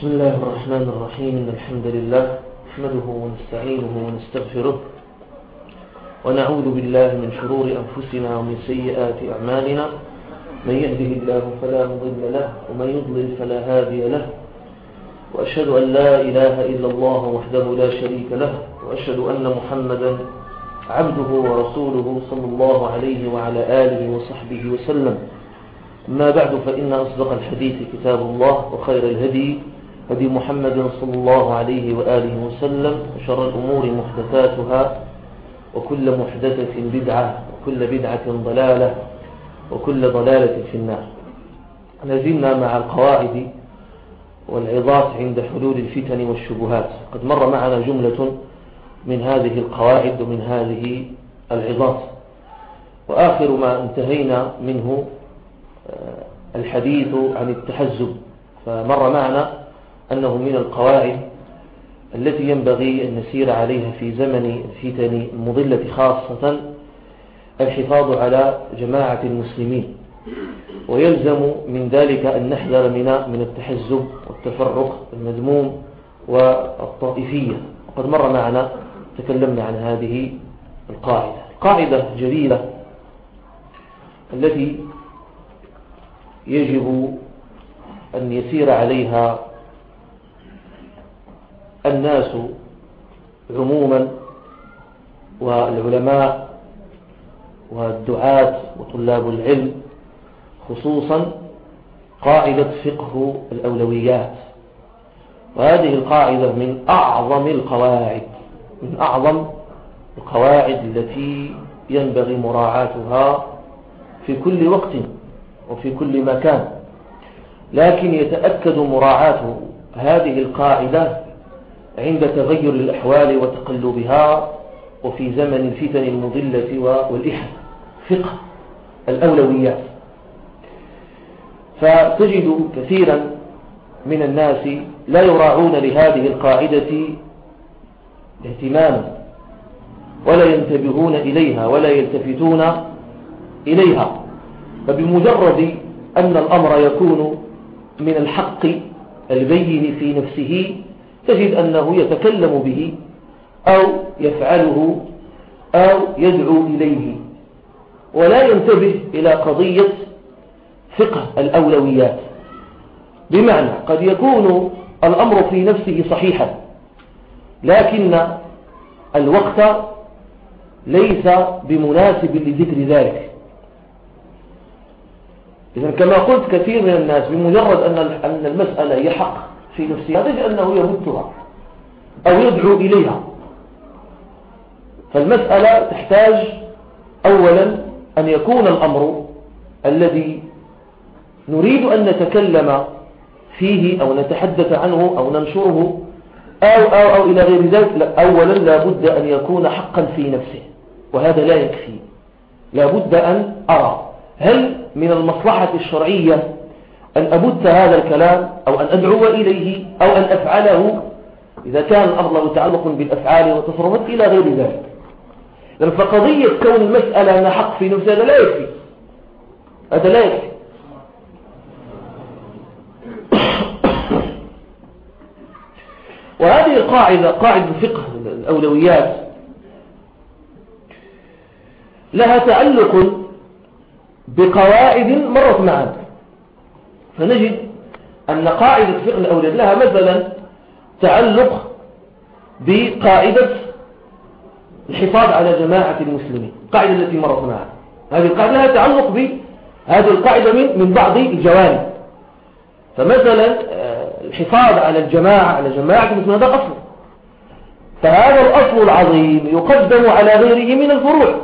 بسم الله الرحمن الرحيم. إن الحمد لله نحمده ونستعينه ونستغفره ونعوذ بالله من شرور أنفسنا ومن سيئات أعمالنا. من يهده الله فلا مضل له ومن يضلل فلا هادي له. وأشهد أن لا إله إلا الله وحده لا شريك له. وأشهد أن محمدا عبده ورسوله صلى الله عليه وعلى آله وصحبه وسلم. ما بعد فإن أصدق الحديث كتاب الله وخير الهدي هدي محمد صلى الله عليه وآله وسلم وشر الأمور محدثاتها وكل محدثة بدعة وكل بدعة ضلالة وكل ضلالة في النار. نزلنا مع القواعد والعظات عند حلول الفتن والشبهات. قد مر معنا جملة من هذه القواعد ومن هذه العظات. وآخر ما انتهينا منه آه، الحديث عن التحزب. فمر معنا أنه من القواعد التي ينبغي أن نسير عليها في زمن الفتن المضلة خاصة الحفاظ على جماعة المسلمين. ويلزم من ذلك أن نحذر من من التحزب والتفرق المذموم والطائفية. وقد مر معنا تكلمنا عن هذه القاعدة. القاعدة جليلة التي يجب أن يسير عليها الناس عموما والعلماء والدعاة وطلاب العلم خصوصا قاعدة فقه الأولويات. وهذه القاعدة من أعظم القواعد من أعظم القواعد التي ينبغي مراعاتها في كل وقت وفي كل مكان. لكن يتأكد مراعاة هذه القاعدة عند تغير الأحوال وتقلبها وفي زمن الفتن المضلة والإحن فقه الأولويات. فتجد كثيرا من الناس لا يراعون لهذه القاعدة اهتماما ولا ينتبهون إليها ولا يلتفتون إليها. فبمجرد أن الأمر يكون من الحق البين في نفسه تجد أنه يتكلم به أو يفعله أو يدعو إليه. ولا ينتبه إلى قضية فقه الأولويات. بمعنى قد يكون الأمر في نفسه صحيحا لكن الوقت ليس بمناسب لذكر ذلك. إذا كما قلت كثير من الناس بمجرد أن المسألة هي حق في نفسها. أنه يمتها أو يدعو إليها. فالمسألة تحتاج أولا أن يكون الأمر الذي نريد أن نتكلم فيه أو نتحدث عنه أو ننشره أو, أو, أو إلى غير ذلك أولا لا بد أن يكون حقا في نفسه وهذا لا يكفي. لا بد أن أرى هل من المصلحة الشرعية أن أبث هذا الكلام أو أن أدعو إليه أو أن أفعله إذا كان الأمر له تعلق بالأفعال والتصرفات إلى غير ذلك. فقضية كون المسألة أنها حق في نفسها هذا لا يكفي. هذا لا يكفي. وهذه القاعدة قاعدة فقه الأولويات لها تعلق بقواعد مرت معنا فنجد أن قاعدة فقه الأولاد لها مثلا تعلق بقاعدة الحفاظ على جماعة المسلمين القاعدة التي مرت معنا هذه القاعدة لها تعلق بهذه القاعدة من من بعض الجوانب. فمثلا آه، الحفاظ على الجماعة على جماعة المسلمين هذا أصل فهذا الأصل العظيم يقدم على غيره من الفروع.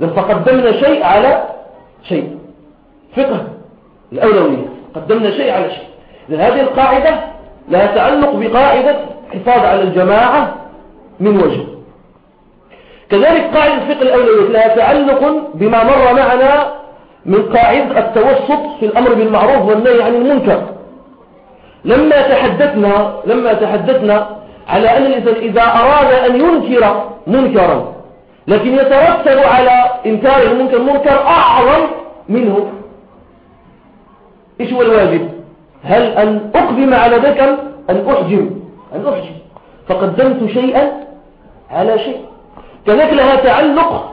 فقدمنا شيء على شيء. فقه الأولوية. قدمنا شيء على شيء. إذن هذه القاعدة لها تعلق بقاعدة حفاظ على الجماعة من وجه. كذلك قاعدة فقه الأولوية لها تعلق بما مر معنا من قاعدة التوسط في الأمر بالمعروف والنهي عن المنكر. لما تحدثنا لما تحدثنا على أن الإنسان إذا أراد أن ينكر منكرا لكن يترتب على إنكار المنكر منكر أعظم منه. إيش هو الواجب؟ هل أن أقدم على ذلك أن أحجم؟ أن أحجم. فقدمت شيئا على شيء. كذلك لها تعلق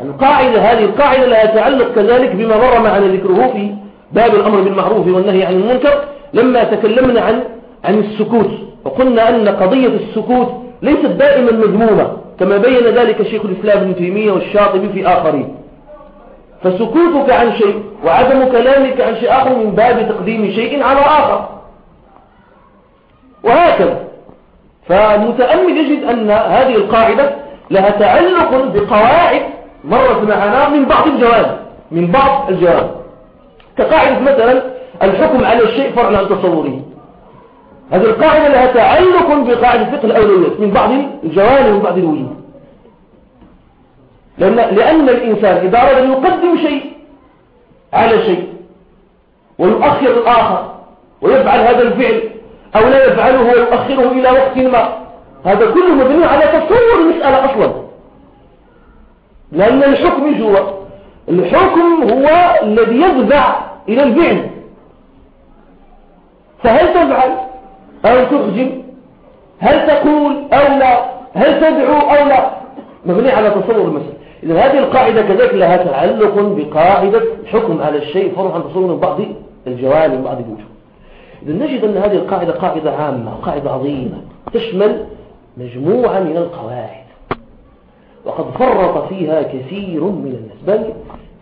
القاعدة هذه القاعدة لها تعلق كذلك بما مر معنا ذكره في باب الأمر بالمعروف والنهي عن المنكر. لما تكلمنا عن عن السكوت وقلنا أن قضية السكوت ليست دائما مذمومة كما بين ذلك شيخ الإسلام ابن تيمية والشاطبي في آخرين. فسكوتك عن شيء وعدم كلامك عن شيء آخر من باب تقديم شيء على آخر. وهكذا. فالمتأمل يجد أن هذه القاعدة لها تعلق بقواعد مرت معنا من بعض الجوانب من بعض الجوانب. كقاعدة مثلا الحكم على الشيء فرع عن تصوره. هذه القاعدة لها تعلق بقاعدة فقه الأولويات من بعض الجوانب من بعض الوجوه. لأن, الإنسان إذا أراد أن يقدم شيء على شيء ويؤخر الآخر ويفعل هذا الفعل أو لا يفعله ويؤخره إلى وقت ما هذا كله مبني على تصور المسألة أصلا. لأن الحكم جوا الحكم هو الذي يدفع إلى الفعل. فهل تفعل أو تخجم هل تقول أو لا؟ هل تدعو أو لا؟ مبني على تصور المسألة إذا هذه القاعدة كذلك لها تعلق بقاعدة الحكم على الشيء فرع عن تصور من بعض الجوانب من بعض الوجوه. إذا نجد أن هذه القاعدة قاعدة عامة قاعدة عظيمة تشمل مجموعة من القواعد. وقد فرط فيها كثير من الناس بل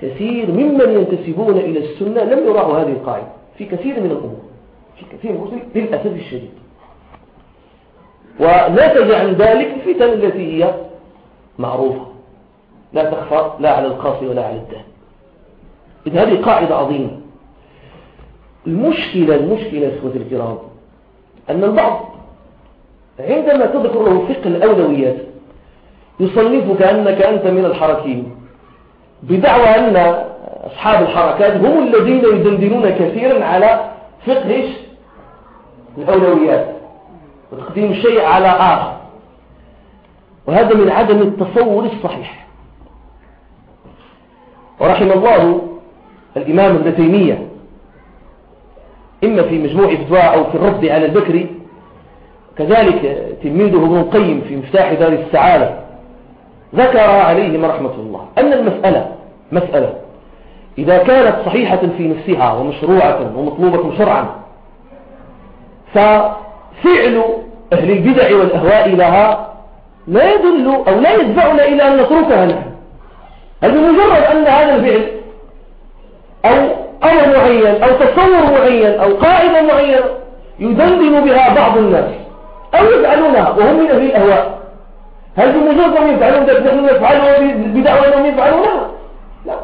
كثير ممن ينتسبون إلى السنة لم يراعوا هذه القاعدة. في كثير من الأمور في كثير من للأسف الشديد. ونتج عن ذلك الفتن التي هي معروفة. لا تخفى لا على القاصي ولا على الدان إذن هذه قاعدة عظيمة. المشكلة المشكلة إخوة الكرام أن البعض عندما تذكر له فقه الأولويات يصنفك أنك أنت من الحركين بدعوى أن أصحاب الحركات هم الذين يدندنون كثيرا على فقه الأولويات وتقديم الشيء على آخر. وهذا من عدم التصور الصحيح. ورحم الله الإمام ابن تيمية. إما في مجموع فتوى أو في الرد على البكري كذلك تلميذه ابن القيم في مفتاح دار السعادة ذكر عليهم رحمة الله. أن المسألة مسألة إذا كانت صحيحة في نفسها ومشروعة ومطلوبة شرعا ففعل أهل البدع والأهواء لها لا يدل أو لا يدفعنا إلى أن نتركها نحن. هل بمجرد أن هذا الفعل أو أمر معين أو تصور معين أو قاعدة معينة يدندن بها بعض الناس أو يفعلونها وهم من أهل الأهواء. هل بمجرد أن يفعلون ذلك نحن نفعله بدعوى أنهم يفعلونها. لا.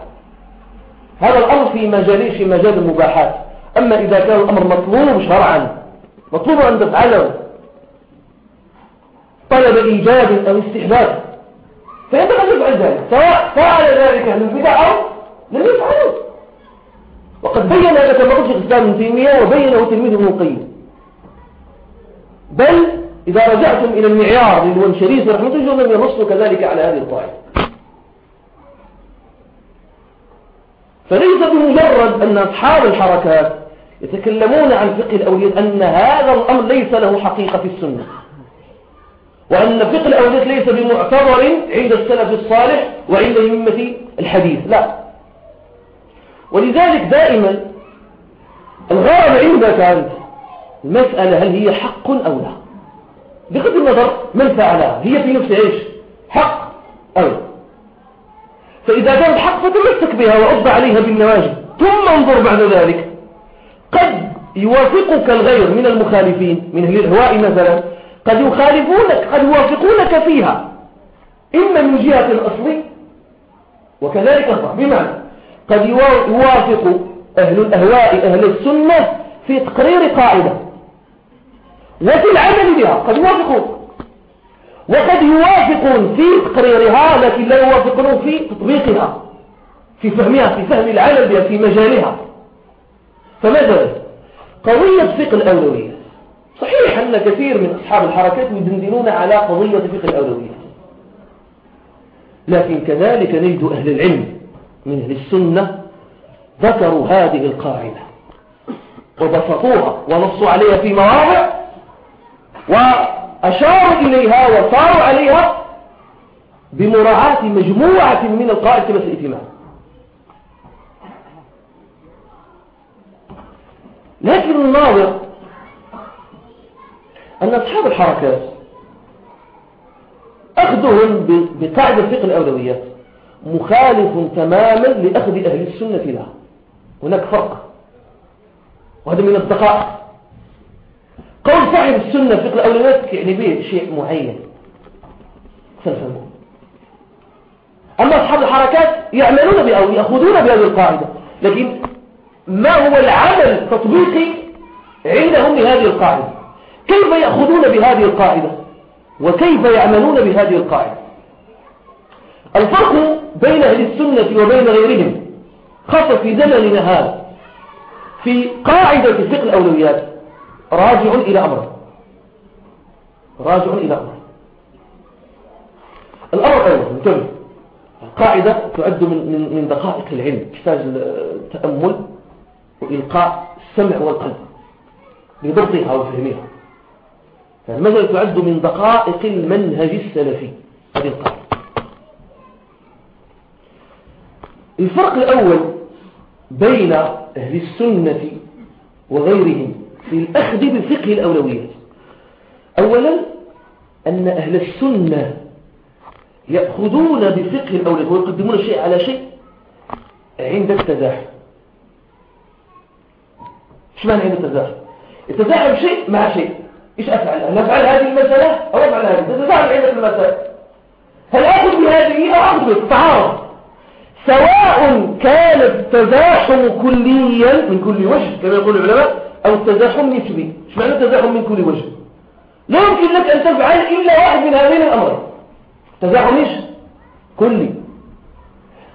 هذا الأمر في مجال في مجال المباحات. أما إذا كان الأمر مطلوب شرعا مطلوب أن تفعله. طلب إيجاب أو استحباب. فينبغي أن يفعل ذلك سواء فعل ذلك من البدع أو لم يفعله وقد بين هذا كما قلت الإسلام ابن تيمية وبينه تلميذ ابن القيم. بل إذا رجعتم إلى المعيار للونشريز رحمة الله لم ينص كذلك على هذه القاعدة. فليس بمجرد أن أصحاب الحركات يتكلمون عن فقه الأوليات أن هذا الأمر ليس له حقيقة في السنة. وأن فقه الأوليات ليس بمعتبر عند السلف الصالح وعند أئمة الحديث لا. ولذلك دائما الغرض عندك أنت المسألة هل هي حق أو لا. بغض النظر من فعلها هي في نفس إيش؟ حق أو فإذا كانت حق فتمسك بها وعض عليها بالنواجد ثم انظر بعد ذلك. قد يوافقك الغير من المخالفين من أهل الهواء مثلا قد يخالفونك قد يوافقونك فيها. إما من جهة الأصل وكذلك الضع بمعنى قد يوافق أهل الأهواء أهل السنة في تقرير قاعدة. وفي العمل بها قد يوافقون. وقد يوافقون في تقريرها لكن لا يوافقون في تطبيقها في فهمها في فهم العمل بها في مجالها. فماذا؟ قضية فقه الأولوية. صحيح أن كثير من أصحاب الحركات يدندنون على قضية فقه الأولوية. لكن كذلك نجد أهل العلم من أهل السنة ذكروا هذه القاعدة. وبسطوها ونصوا عليها في مواضع وأشاروا إليها وصاروا عليها بمراعاة مجموعة من القائد كما سيأتي لكن الناظر أن أصحاب الحركات أخذهم بقاعدة فقه الأولويات مخالف تماما لأخذ أهل السنة لها. هناك فرق. وهذا من الدقائق. قول صاحب السنة فقه الأولويات يعني به شيء معين. سنفهمه. أما أصحاب الحركات يعملون بها ويأخذون بهذه القاعدة. لكن ما هو العمل التطبيقي عندهم لهذه القاعدة؟ كيف يأخذون بهذه القاعدة؟ وكيف يعملون بهذه القاعدة؟ الفرق بين أهل السنة وبين غيرهم خاصة في زمننا هذا. في قاعدة فقه الأولويات راجع إلى أمر راجع إلى أمر الأمر الأول انتبه. القاعدة تعد من من من دقائق العلم تحتاج التأمل وإلقاء السمع والقلب لضبطها وفهمها. فالمثل تعد من دقائق المنهج السلفي. هذه القاعدة. الفرق الأول بين أهل السنة وغيرهم في الأخذ بفقه الأولويات أولا أن أهل السنة يأخذون بفقه الأولويات ويقدمون شيء على شيء عند التزاحم. إيش معنى عند التزاحم؟ التزاحم شيء مع شيء. إيش أفعل؟ هل أفعل هذه المسألة؟ أو أفعل هذه تتزاحم عندك المسألة هل آخذ بهذه؟ أو آخذ بالتعارض سواء كان التزاحم كليا من كل وجه كما يقول العلماء أو التزاحم نسبي. إيش معنى التزاحم من كل وجه؟ لا يمكن لك أن تفعل إلا واحد من هذين الأمرين. تزاحم إيش؟ كلي.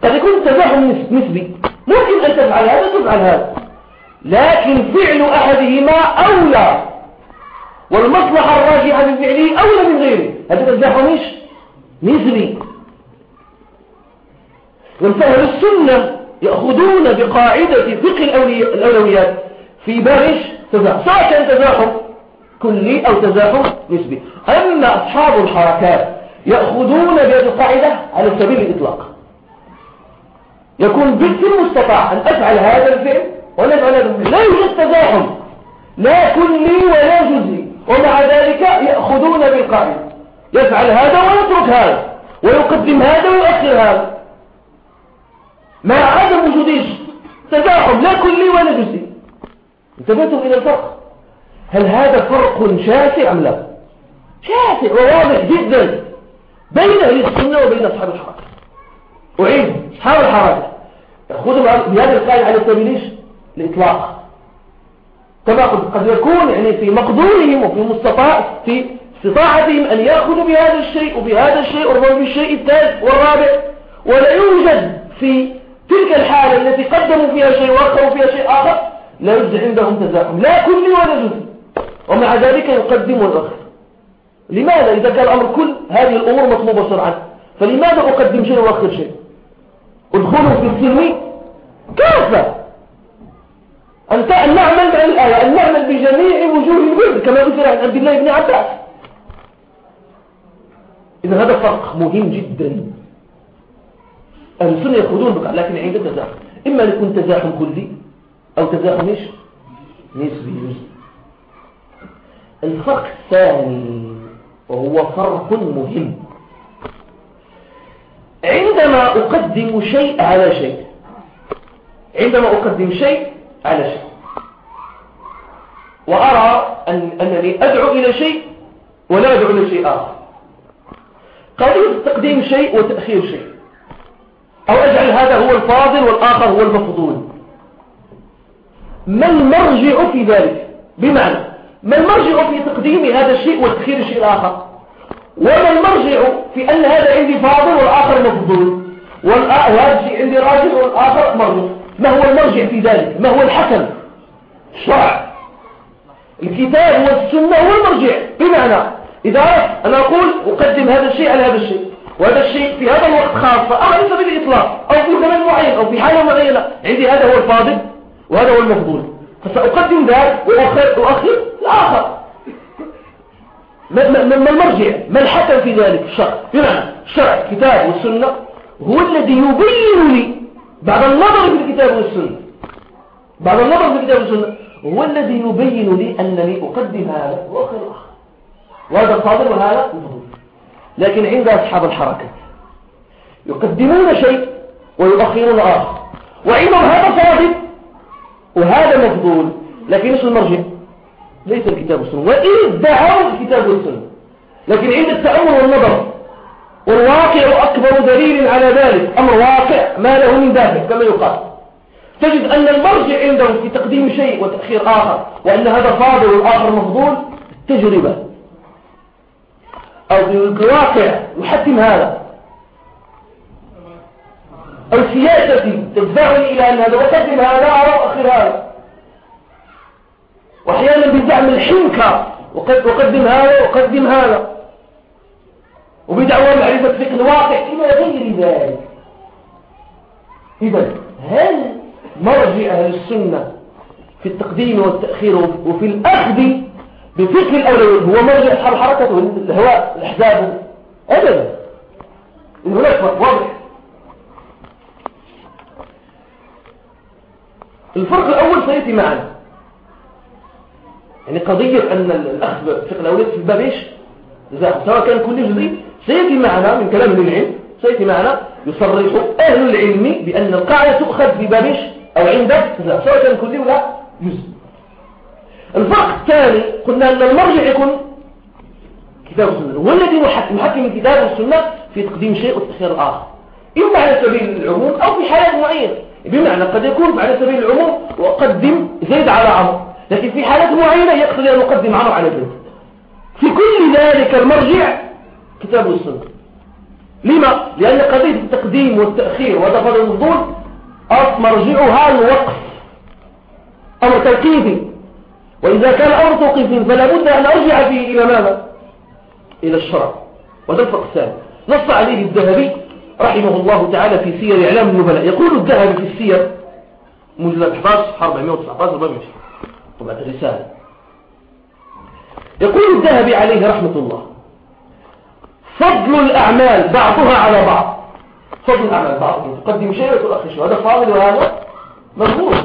قد يكون التزاحم نسبي. ممكن أن تفعل هذا تفعل هذا. لكن فعل أحدهما أولى. والمصلحة الراجحة من فعله أولى من غيره. هذا تزاحم إيش نسبي والفهم السنة يأخذون بقاعدة فقه الأولويات في بارش تزاحم. سواء كان تزاحم كلي أو تزاحم نسبي. أما أصحاب الحركات يأخذون بهذه القاعدة على سبيل الإطلاق. يكون بالفعل المستطاع أن أفعل هذا الفعل ولا أفعل هذا الفعل. لا يوجد تزاحم. لا كلي ولا جزئي. ومع ذلك يأخذون بالقاعدة يفعل هذا ويترك هذا ويقدم هذا ويؤخر هذا. مع عدم وجود تزاحم لا كلي ولا جزئي. انتبهتم إلى الفرق؟ هل هذا فرق شاسع أم لا؟ شاسع وواضح جدا. بين أهل السنة وبين أصحاب الحركه أعيد أصحاب الحركه ياخذوا بهذه القاعده على سبيل إيش؟ الإطلاق. كما قد يكون يعني في مقدورهم وفي مستطاع في استطاعتهم أن يأخذوا بهذا الشيء وبهذا الشيء وربما بالشيء الثالث والرابع. ولا يوجد في تلك الحالة التي قدموا فيها شيء وأخروا فيها شيء آخر لا يوجد عندهم تزاحم لا كل ولا جزء. ومع ذلك يقدم ويؤخر لماذا؟ إذا كان الأمر كل هذه الأمور مطلوبة شرعا. فلماذا أقدم شيء وأخر شيء؟ ادخلوا في السلم كافة. أن نعمل مع الآية أن نعمل بجميع وجوه البر كما ذكر عن عبد الله بن عباس. إذا هذا فرق مهم جدا. أهل السنة يأخذون بقى لكن عند التزاحم إما أن يكون تزاحم كلي أو تزاحم إيش؟ نسبي. الفرق الثاني وهو فرق مهم. عندما أقدم شيء على شيء عندما أقدم شيء على شيء. وأرى أن أنني أدعو إلى شيء ولا أدعو إلى شيء آخر. قضية تقديم شيء وتأخير شيء. أو أجعل هذا هو الفاضل والآخر هو المفضول. ما المرجع في ذلك؟ بمعنى ما المرجع في تقديم هذا الشيء وتأخير الشيء الآخر وما المرجع في أن هذا عندي فاضل والآخر مفضول؟ وهذا الشيء عندي راجع والآخر مرجع. ما هو المرجع في ذلك؟ ما هو الحكم؟ الشرع الكتاب والسنة هو المرجع. بمعنى إذا أنا أقول أقدم هذا الشيء على هذا الشيء وهذا الشيء في هذا الوقت خاصة أو ليس بالإطلاق أو في زمن معين أو في حالة معينة عندي هذا هو الفاضل وهذا هو المفضول. فسأقدم ذلك وأخر, وأخر الآخر. ما, ما, ما المرجع؟ ما الحكم في ذلك؟ الشرع بمعنى الشرع الكتاب والسنة هو الذي يبين لي بعد النظر في الكتاب والسنة. بعد النظر في الكتاب والسنة. هو الذي يبين لي أنني أقدم هذا وأخر الآخر وهذا صادر وهذا مفضول لكن عند أصحاب الحركة يقدمون شيء ويؤخرون آخر. وعندهم هذا صادر وهذا مفضول. لكن إيش المرجع ليس الكتاب والسنة. وإن ادعوا الكتاب والسنة. لكن عند التأمل والنظر والواقع أكبر دليل على ذلك. أمر واقع ما له من دافع كما يقال. تجد أن المرجع عندهم في تقديم شيء وتأخير آخر وأن هذا فاضل والآخر مفضول تجربة. أو الواقع يحتم هذا. أو سياسة تدفعني إلى أن هذا وقدم هذا أو أخر هذا. وأحيانا بزعم الحنكة وقدم هذا وقدم هذا. وبدعوى معرفة فقه الواقع. إلى غير ذلك. إذا هل مرجع أهل السنة في التقديم والتأخير وفي الأخذ بفقه الأولوية هو مرجع الحركة الهواء الأحزاب؟ أبدا. هناك فرق واضح. الفرق الأول سيأتي معنا. يعني قضية أن الأخذ بفقه الأولوية في الباب إيش؟ سواء كان كل جزئي سيأتي معنا من كلام العلم سيأتي معنا يصرح أهل العلم بأن القاعدة تؤخذ في باب إيش أو عند سواء كان كلي ولا جزء الفرق الثاني قلنا أن المرجع يكون كتاب السنة. هو الذي محكم الكتاب والسنة في تقديم شيء وتأخير الآخر إما على سبيل العموم أو في حالات معينة. بمعنى قد يكون على سبيل العموم وقدم زيد على عمر لكن في حالات معينة يقصد أن يقدم عمر على زيد. في كل ذلك المرجع كتاب السنة لما؟ لأن قضية التقديم والتأخير وهذا الفضل مرجعها الوقف. أمر توقيفي وإذا كان أمر توقيفي فلا بد أن أرجع فيه إلى ماذا؟ إلى الشرع. وهذا الفرق الثاني. نص عليه الذهبي رحمه الله تعالى في سير إعلام النبلاء. يقول الذهبي في السير مجلد 11 419 420 طبعا الرسالة يقول الذهبي عليه رحمة الله فضل الأعمال بعضها على بعض. فضل الأعمال بعض. تقدم شيء وتؤخر شيء هذا فاضل وهذا مضمون.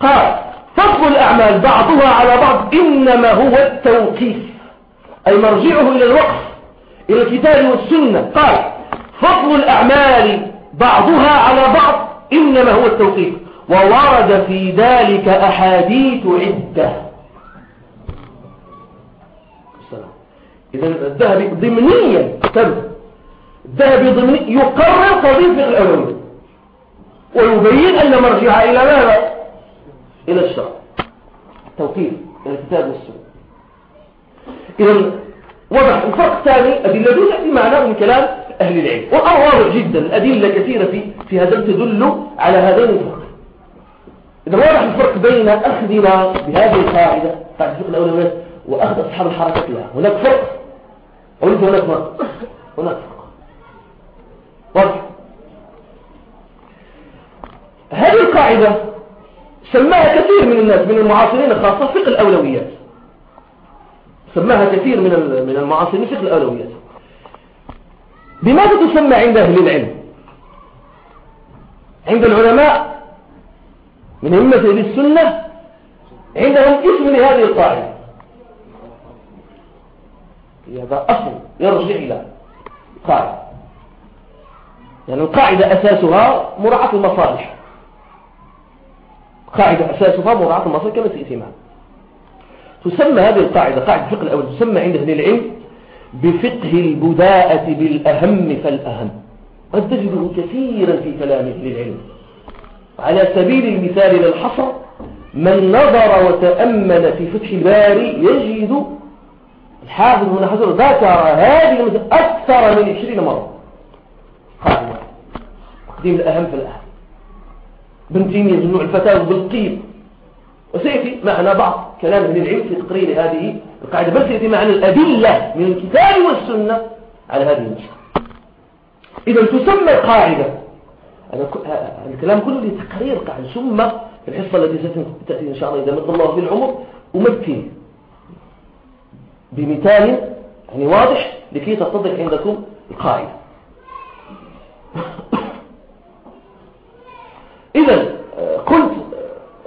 قال فضل الأعمال بعضها على بعض إنما هو التوقيف أي مرجعه إلى الوقف إلى الكتاب والسنة. قال فضل الأعمال بعضها على بعض إنما هو التوقيف. وورد في ذلك أحاديث عدة. إذا الذهبي ضمنيا تم. الذهبي ضمنيا يقرر قضية الأولوية ويبين أن مرجع إلى ماذا؟ إلى الشرع. توقيف إلى الكتاب والسنة. إذا وضح الفرق الثاني أدلة تأتي معناه من كلام أهل العلم. والأمر واضح جدا الأدلة كثيرة في في هذا تدل على هذين الفرق. إذا واضح الفرق بين أخذنا بهذه القاعدة قاعدة فقه الأولويات وأخذ أصحاب الحركة لها هناك فرق قلت هناك فرق هناك. واضح هذه القاعدة سماها كثير من الناس من المعاصرين خاصة فقه الأولويات. سماها كثير من من المعاصرين فقه الأولويات. بماذا تسمى عند أهل العلم؟ عند العلماء من همة السنة عندهم اسم لهذه القاعدة. هذا أصل يرجع إلى قاعدة. يعني القاعدة أساسها مراعاة المصالح. قاعدة أساسها مراعاة المصالح كما سيأتي معنا. تسمى هذه القاعدة قاعدة الفقه الأول تسمى عند أهل العلم بفقه البداءة بالأهم فالأهم. قد تجده كثيرا في كلام أهل العلم. على سبيل المثال للحصر من نظر وتأمل في فتح الباري يجد الحافظ بن حجر ذكر هذه المسألة أكثر من 20 مرة. قائمة تقديم الأهم في الأهم. ابن تيمية جموع الفتاوى بالقيم. وسيأتي معنا بعض كلام من العلم في تقرير هذه القاعدة. بل سيأتي معنا الأدلة من الكتاب والسنة على هذه المسألة. إذا تسمى القاعدة الكلام كله لتقرير قاعدة. ثم الحصة التي ستأتي إن شاء الله إذا مد الله في العمر. أمثل. بمثال يعني واضح لكي تتضح عندكم القاعدة. إذا قلت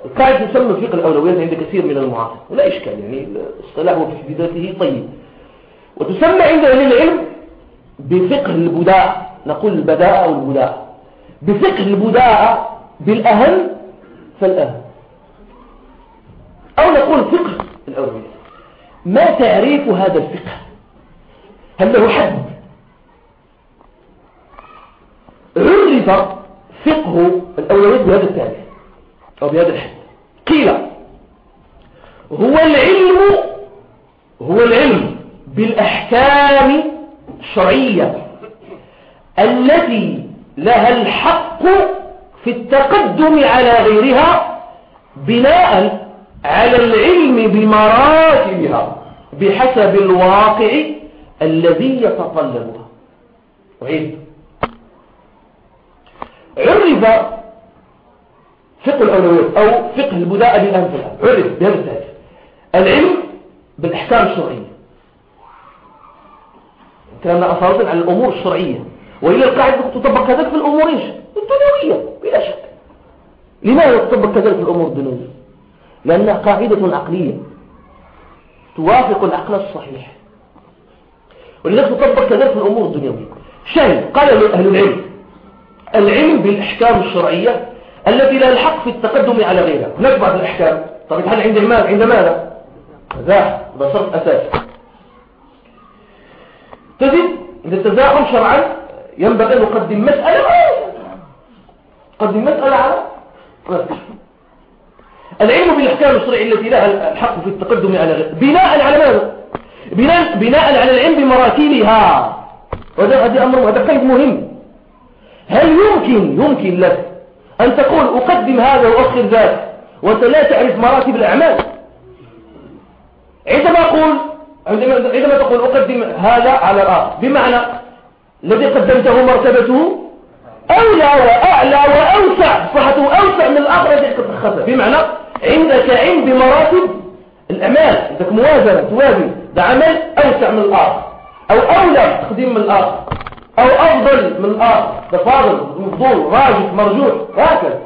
القاعدة تسمى فقه الأولويات عند كثير من المعاصر. ولا إشكال يعني الاصطلاح في ذاته طيب. وتسمى عند أهل العلم بفقه البداء نقول البداء والبداء بفقه البداء بالأهم فالأهم. أو نقول فقه الأولويات ما تعريف هذا الفقه؟ هل له حد؟ عرف فقه الأولويات بهذا التعريف أو بهذا الحد. قيل هو العلم هو العلم بالأحكام الشرعية التي لها الحق في التقدم على غيرها بناء على العلم بمراتبها بحسب الواقع الذي يتطلبها. وعيد عرف فقه الأولويات أو فقه البداء بالأنفلة عرف بهذا العلم بالأحكام الشرعية. كلامنا أصالة على الأمور الشرعية. وإلى القاعدة تطبق كذلك في الأمور؟ الدنيوية بلا شك. لماذا تطبق كذلك في الأمور الدنيوية؟ لأنها قاعدة عقلية. توافق العقل الصحيح. ولذلك تطبق كذلك في الأمور الدنيوية. شيء قال أهل العلم. العلم بالأحكام الشرعية التي لا الحق في التقدم على غيرها. هناك بعض الأحكام. طب هل عند المال عند ماذا؟ ذا هذا شرط أساسي تجد إذا التزاحم شرعا ينبغي أن نقدم مسألة. قدم مسألة على العلم بالأحكام الشرعية التي لها الحق في التقدم على بناء على ماذا؟ بناء, بناء على العلم بمراتبها. وهذا أمر هذا قيد مهم. هل يمكن يمكن لك أن تقول أقدم هذا وأخر ذاك وأنت لا تعرف مراتب الأعمال؟ عندما أقول عندما تقول أقدم هذا على الآخر بمعنى الذي قدمته مرتبته أولى وأعلى وأوسع. صحته أوسع من الآخر الذي قد بمعنى عندك علم بمراتب الأعمال عندك موازنة توازن. ده عمل أوسع من الآخر. أو أولى تقديم من الآخر. أو أفضل من الآخر. ده فاضل مفضول راجح مرجوح. هكذا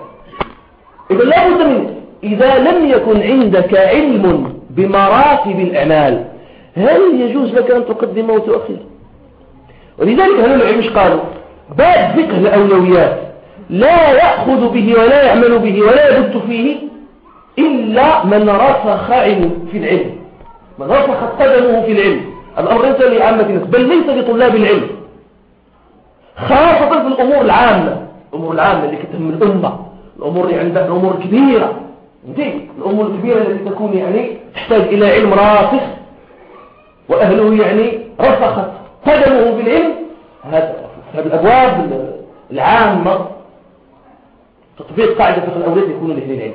إذا لا بد من إذا لم يكن عندك علم بمراتب الأعمال هل يجوز لك أن تقدم وتؤخر؟ ولذلك هل العلم قالوا؟ باب فقه الأولويات. لا يأخذ به ولا يعمل به ولا يبت فيه إلا من رسخ في العلم. من رسخ قدمه في العلم. الأمر ليس لعامة الناس بل ليس لطلاب العلم. خاصة في الأمور العامة. الأمور العامة اللي كتهم الأمة. الأمور اللي عندها الأمور الكبيرة الأمور الكبيرة التي تكون يعني تحتاج إلى علم راسخ. وأهله يعني رسخت قدمه بالعلم هذا الأبواب العامة تطبيق قاعدة في الأولاد يكون لأهل العلم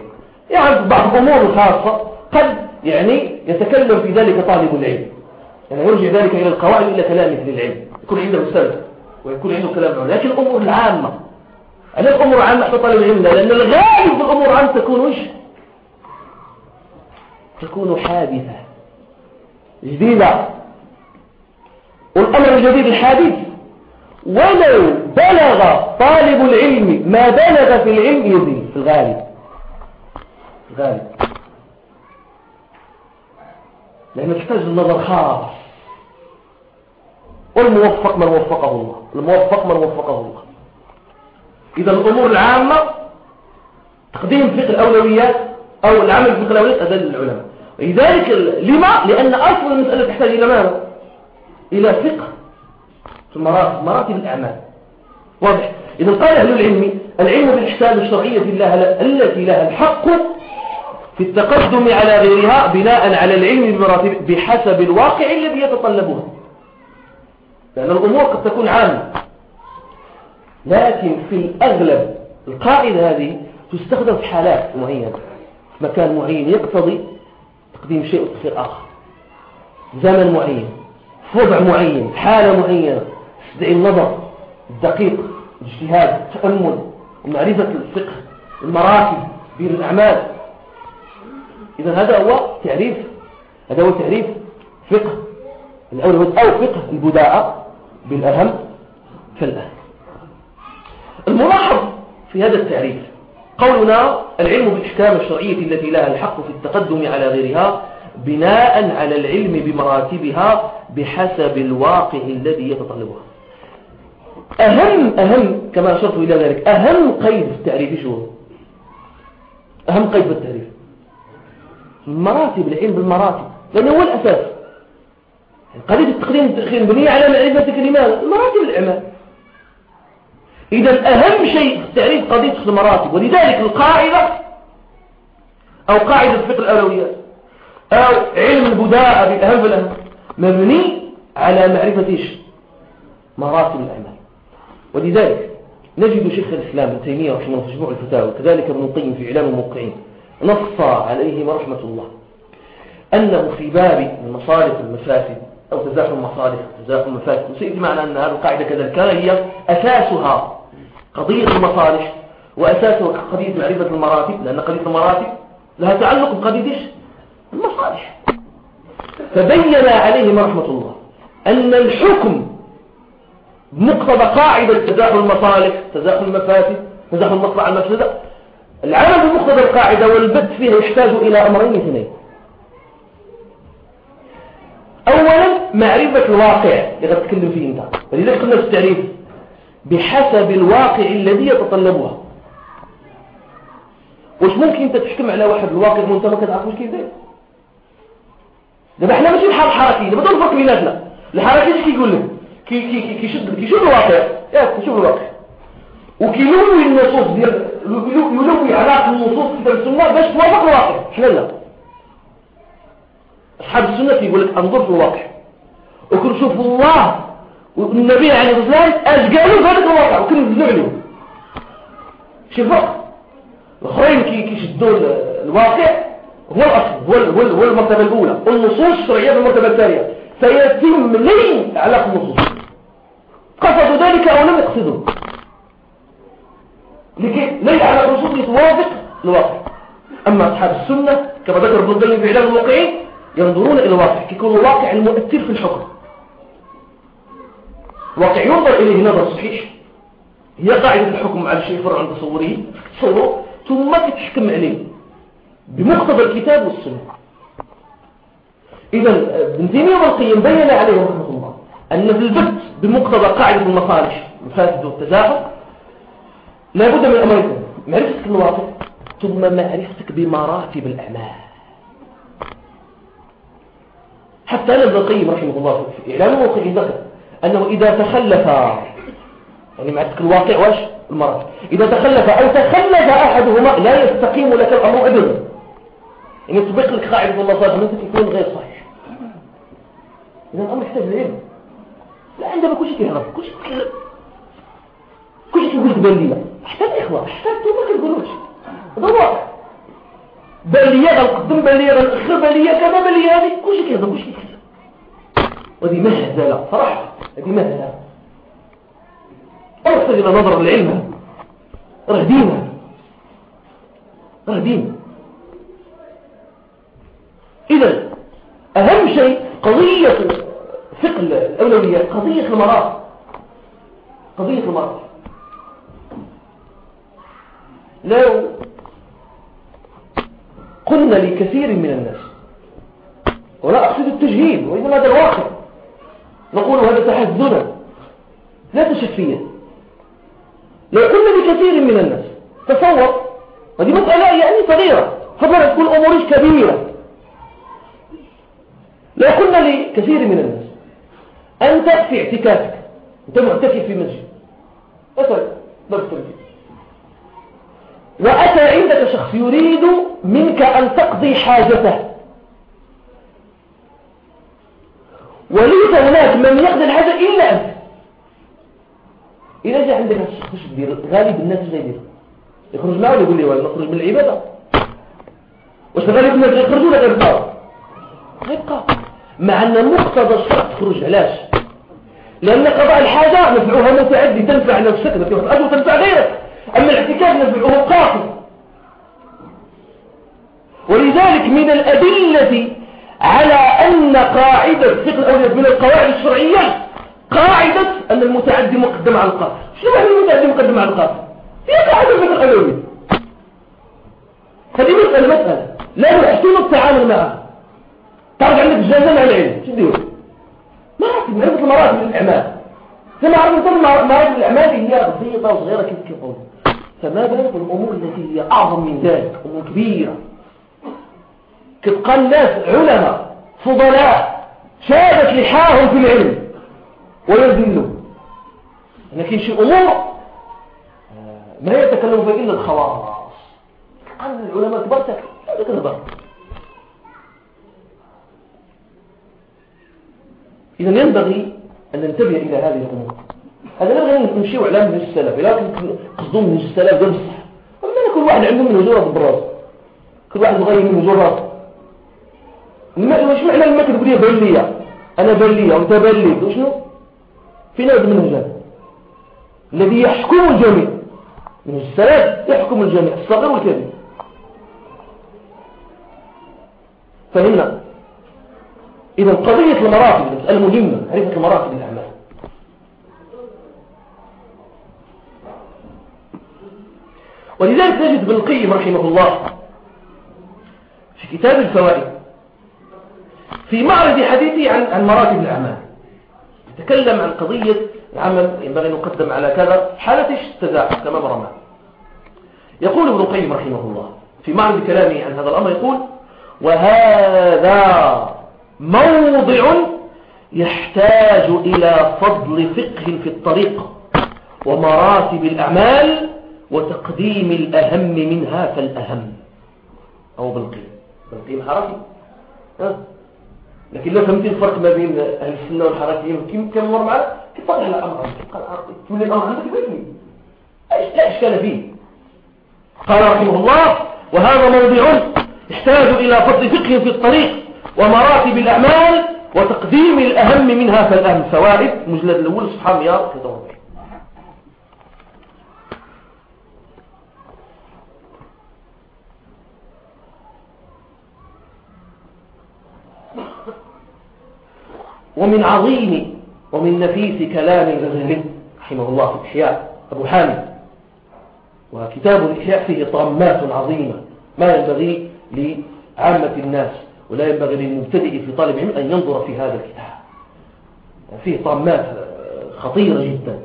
يعني بعض الأمور الخاصة قد يعني يتكلم في ذلك طالب العلم. يعني يرجع ذلك إلى القواعد إلى كلام أهل العلم. يكون عنده السلف ويكون عنده كلام العلم لكن الأمور العامة. أنا الأمور العامة حتى طالب العلم؟ لأن الغالب في الأمور العامة تكون وش؟ تكون حادثة جديدة. والأمر الجديد الحادث ولو بلغ طالب العلم ما بلغ في العلم يزيد في الغالب. الغالب. لأنه تحتاج النظر خاص. والموفق من وفقه الله. الموفق من وفقه الله. إذا الأمور العامة تقديم فقه الأولويات أو العمل فقه الأولويات أدل العلماء. لذلك لما؟ لأن أصل المسألة تحتاج إلى ماذا؟ إلى فقه. في مراتب مراتب الأعمال. واضح. إذا قال أهل العلم العلم بالإحسان الشرعية التي لها الحق في التقدم على غيرها بناء على العلم بمراتب بحسب الواقع الذي يتطلبه لأن الأمور قد تكون عامة. لكن في الأغلب القاعدة هذه تستخدم في حالات معينة. مكان معين يقتضي تقديم شيء وتأخير آخر. زمن معين. وضع معين. حالة معينة. تستدعي النظر الدقيق الاجتهاد التأمل ومعرفة الفقه المراتب بين الأعمال. إذا هذا هو تعريف هذا هو تعريف فقه. الأولويات أو فقه البداءة بالأهم فالأهم الملاحظ في هذا التعريف قولنا العلم بالإحكام الشرعية التي لها الحق في التقدم على غيرها بناء على العلم بمراتبها بحسب الواقع الذي يتطلبها. أهم أهم كما أشرت إلى ذلك أهم قيد في التعريف شو أهم قيد في التعريف. مراتب العلم بالمراتب لأنه هو الأساس. قضية التقديم مبنية على معرفة كلمات مراتب الأعمال. إذا أهم شيء في التعريف قضية المراتب ولذلك القاعدة أو قاعدة فقه الأولويات أو علم البداءة بالأهم فالأهم مبني على معرفة إيش؟ مراتب الأعمال. ولذلك نجد شيخ الإسلام ابن تيمية رحمه الله في مجموع الفتاوى كذلك ابن القيم في إعلام الموقعين نص عليهم رحمة الله أنه في باب المصالح والمفاسد أو تزاحم المصالح تزاحم المفاسد وسيأتي معنا أن هذه القاعدة كذلك هي أساسها قضية المصالح وأساسها قضية معرفة المراتب لأن قضية المراتب لها تعلق بقضية المصالح. فبين عليهم رحمة الله أن الحكم مقتضى قاعدة تزاحم المصالح تزاحم المفاسد تزاحم المصلحة المفسدة العمل بمقتضى القاعدة والبت فيها يحتاج إلى أمرين اثنين. أولا معرفة الواقع. اللي تتكلم فيه أنت. ولذلك قلنا في التعريف. بحسب الواقع الذي يتطلبها. وش ممكن أنت تحكم على واحد الواقع وانت ما كتعرفوش كيف؟ داير دابا حنا ماشي بحال الحركي دابا الفرق بيناتنا. الحركي اش كيقول لك؟ كيشوف الواقع. ياك كيشوف الواقع. وكيلوي النصوص ديال يلوي علاقه النصوص في السنة باش توافق الواقع. حنا لا؟ أصحاب السنة كيقول لك أنظر في الواقع. وكنشوف الله والنبي عليه الصلاة والسلام اش قالوا في هذاك الواقع وكنزلوا عليه شي فرق الأخرين كيشدوا الواقع هو الأصل هو, هو, هو المرتبة الأولى. النصوص الشرعية في المرتبة الثانية. سيتم لين علاقة النصوص. قصدوا ذلك أو لم يقصدوا لكي لين علاقة النصوص يتوافق الواقع أما أصحاب السنة كما ذكر ابن القيم في إعلام الواقعين ينظرون إلى الواقع كيكون الواقع المؤثر في الحكم. الواقع ينظر إليه نظر صحيح. هي قاعدة الحكم على الشيء فرع عن تصوره. تصوره ثم تتحكم عليه بمقتضى الكتاب والسنة. إذا ابن تيمية والقيم بين عليه رحمه الله أن في البت بمقتضى قاعدة المصالح الفاسد والتزاحم لا بد من أمرين معرفتك الواقع ثم معرفتك بمراتب الأعمال. حتى أن ابن القيم رحمه الله في إعلام الواقعي ذكر أنه إذا تخلف يعني معرفتك الواقع واش المراتب. إذا تخلف أو تخلف أحدهما لا يستقيم لك الأمر أبدا إن يطبق لك قاعدة الله صالح ممكن يكون غير صحيح. إذا الأمر يحتاج للعلم لا كيهرب كل شيء كيهرب كل شيء كيقول تبان لي احتاج إخوة احتاج ما كتقولوش هذا واقع باليه غنقدم باليه غنأخر باليه كذا باليه هذه. كل شيء كيهرب كل شيء كيهرب وهذه مهزلة صراحة هذه مهزلة. يحتاج إلى نظر العلم. راه دين راه دين إذا أهم شيء قضية فقه الأولويات قضية المرأة. قضية المرأة. لو قلنا لكثير من الناس ولا أقصد التجهيل وإنما هذا الواقع نقول هذا تحزنا لا تشفيا لو قلنا لكثير من الناس تصور هذه مسألة يعني صغيرة فضلا تكون أمور كبيرة. لو قلنا لكثير من الناس أنت في اعتكافك. أنت معتكف في مسجد. مثلا باب وأتى عندك شخص يريد منك أن تقضي حاجته. وليس هناك من يقضي الحاجة إلا أنت. إذا جاء عندك الشخص كبير غالب الناس زي دي يخرج معه ويقول لي ولا نخرج من العبادة. واش غالب الناس يخرجوا لك غير مع أن مقتضى الشرط تخرج علاش؟ لأن قضاء الحاجة نفعها متعدي تنفع نفسك أجل تنفع غيرك. أما الاعتكاف نفعه قاطع ولذلك من الأدلة على أن قاعدة فقه الأولياء من القواعد الشرعية قاعدة أن المتعدي مقدم على القاصر شو معنى المتعدي مقدم على القاصر؟ هي قاعدة فقه الأولياء هذه مسألة مسألة. لا يحسن التعامل معها. تعرف عندك الجنة مع العلم. شو دير؟ مراتب معرفة المراتب للأعمال كما عرفت مراتب الأعمال هي بسيطة وصغيرة كيف كيف فما بالك بالأمور التي هي أعظم من ذلك. أمور كبيرة. تبقى الناس علماء فضلاء شابت لحاهم في العلم. ويذلوا لكن شيء أمور آه، ما يتكلم فيها إلا الخواص. عن العلماء كبار تكبر إذا ينبغي أن ننتبه إلى هذه الأمور. هذا لا أن نمشي على منهج السلف لكن قصدهم منهج السلف ده مصح أما كل واحد عنده منهج راسه بالراس كل واحد مغير منهج راسه وش معنى المكر بليه بلية أنا بلية وأنت بلي وشنو في نوع منهج هذا الذي يحكم الجميع. من السلف يحكم الجميع الصغير والكبير. فهمنا؟ إذا قضية المراتب المسألة مهمة معرفة المراتب الأعمال ولذلك نجد ابن القيم رحمه الله في كتاب الفوائد في معرض حديثه عن عن مراتب الأعمال. يتكلم عن قضية العمل ينبغي أن يقدم على كذا حالة التداعي كما مر يقول ابن القيم رحمه الله في معرض كلامه عن هذا الأمر يقول وهذا موضع يحتاج إلى فضل فقه في الطريق ومراتب الأعمال وتقديم الأهم منها فالأهم. أو بالقيم بالقيم حركي لكن لو فهمت الفرق ما بين أهل السنة والحركيين كم كم مر معنا كيف طلع الأمر؟ تولي الأمر عندك بيتني لا إشكال فيه؟ قال رحمه الله وهذا موضع يحتاج إلى فضل فقه في الطريق ومراتب الأعمال وتقديم الأهم منها فالأهم فوائد مجلد الأول في دور ومن عظيم ومن نفيس كلام الغزالي رحمه الله في الإحياء أبو حامد وكتاب الإحياء فيه طامات عظيمة ما ينبغي لعامة الناس. ولا ينبغي للمبتدئ في طالب علم أن ينظر في هذا الكتاب. فيه طامات خطيرة جدا.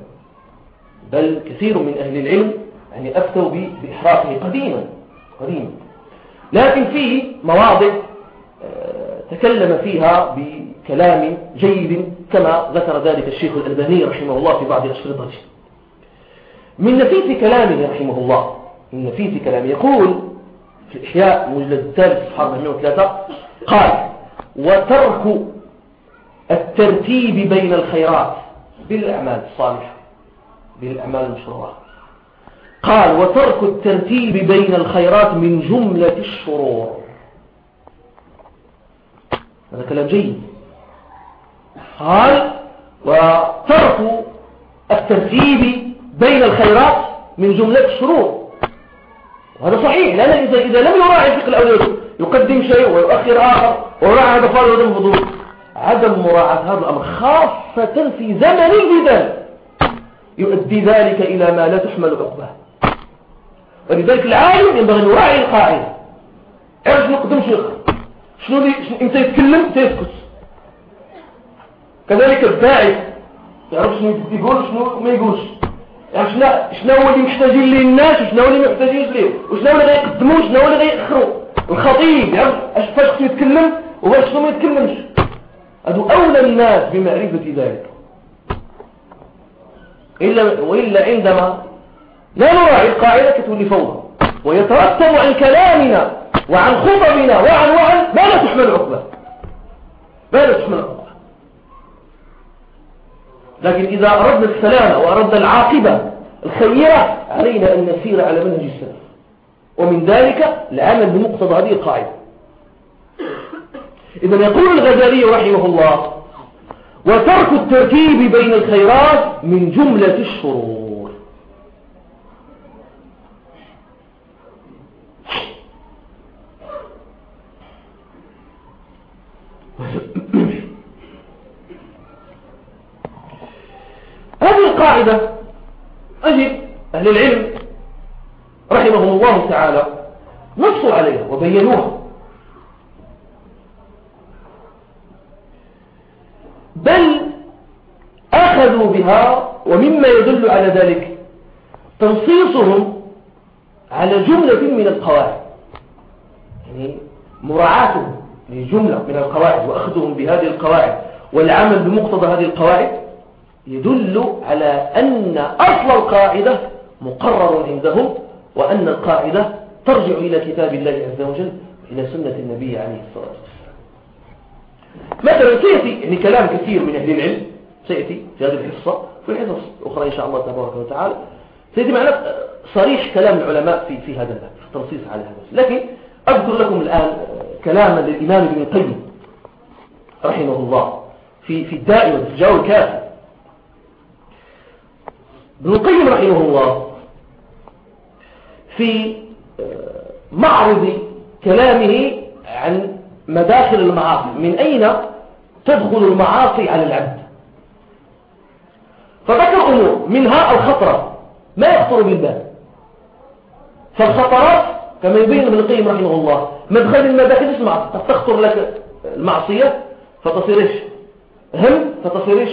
بل كثير من أهل العلم يعني أفتوا بإحراقه قديما قديما. لكن فيه مواضع آه، تكلم فيها بكلام جيد كما ذكر ذلك الشيخ الألباني رحمه الله في بعض أشرطته من نفيس كلامه رحمه الله من نفيس كلامه يقول في الإحياء مجلد الثالث صفحة 403 قال وترك الترتيب بين الخيرات بالأعمال الصالحة بالأعمال المشروعة. قال وترك الترتيب بين الخيرات من جملة الشرور هذا كلام جيد. قال وترك الترتيب بين الخيرات من جملة الشرور وهذا صحيح لأن إذا, إذا لم يراعي فقه الأولياء يقدم شيء ويؤخر آخر ويراعي هذا فاضل ودم فضول. عدم مراعاة هذا الأمر خاصة في زمن البداية يؤدي ذلك إلى ما لا تحمل عقبه ولذلك العالم ينبغي أن يراعي القاعدة. اعرف نقدم شيخ؟ شنو اللي انت يتكلم؟ تسكت كذلك الداعي يعرف شنو يقول شنو ما يقولش. يعني شنو شنو هو اللي محتاجين ليه الناس وشنو هو اللي محتاجين ليه؟ وشنو اللي غيقدموا وشنو اللي غيأخروا الخطيب يعرف اش فاش خصو يتكلم؟ وفاش خصو ما يتكلمش. هادو أولى الناس بمعرفة ذلك. الا وإلا عندما لا نراعي القاعدة كتولي فوضى. ويترتب عن كلامنا وعن خطبنا وعن وعن ما لا تحمل عقبة. ما لا تحمل عقبة. لكن إذا أردنا السلامة وأردنا العاقبة الخيرة علينا أن نسير على منهج السلف. ومن ذلك العمل بمقتضى هذه القاعدة. إذا يقول الغزالي رحمه الله وترك الترتيب بين الخيرات من جملة الشرور. هذه القاعدة أجد أهل العلم رحمهم الله تعالى نصوا عليها وبينوها. بل أخذوا بها ومما يدل على ذلك تنصيصهم على جملة من القواعد. يعني مراعاتهم لجملة من القواعد وأخذهم بهذه القواعد والعمل بمقتضى هذه القواعد يدل على أن أصل القاعدة مقرر عندهم وأن القاعدة ترجع إلى كتاب الله عز وجل إلى سنة النبي عليه الصلاة والسلام. مثلا سيأتي يعني كلام كثير من أهل العلم. سيأتي في هذه الحصة في الحصص الأخرى إن شاء الله تبارك وتعالى. سيأتي معنا صريح كلام العلماء في في هذا الباب في التنصيص على هذا لكن أذكر لكم الآن كلاما للإمام ابن القيم رحمه الله في في الداء والتجاوز الكافي ابن القيم رحمه الله في معرض كلامه عن مداخل المعاصي. من أين تدخل المعاصي على العبد؟ فذكر أمور منها الخطرة ما يخطر بالبال فالخطرات كما يبين ابن القيم رحمه الله مدخل المداخل اسمع تخطر لك المعصية فتصير إيش؟ هم فتصير إيش؟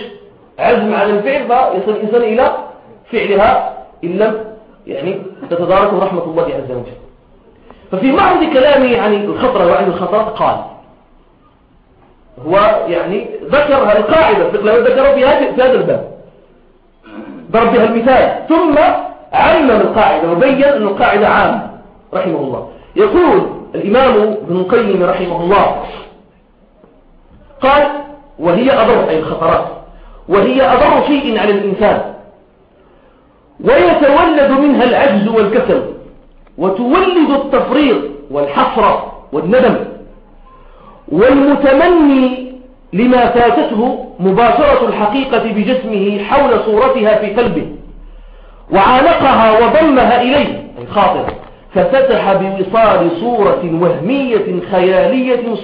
عزم على الفعل فيصل الإنسان إلى فعلها إن لم يعني تتداركه رحمة الله عز وجل. ففي معرض كلامه عن الخطرة وعن الخطر قال هو يعني ذكر القاعدة لو ذكر في هذا الباب. ضرب بها المثال. ثم علم القاعدة وبين أن القاعدة عامة رحمه الله. يقول الإمام ابن القيم رحمه الله قال وهي أضر أي الخطرات. وهي أضر شيء على الإنسان. ويتولد منها العجز والكسل وتولد التفريط والحسرة والندم والمتمني لما فاتته مباشرة الحقيقة بجسمه حول صورتها في قلبه وعانقها وضمها إليه الخاطر ففتح بوصال صورة وهمية خيالية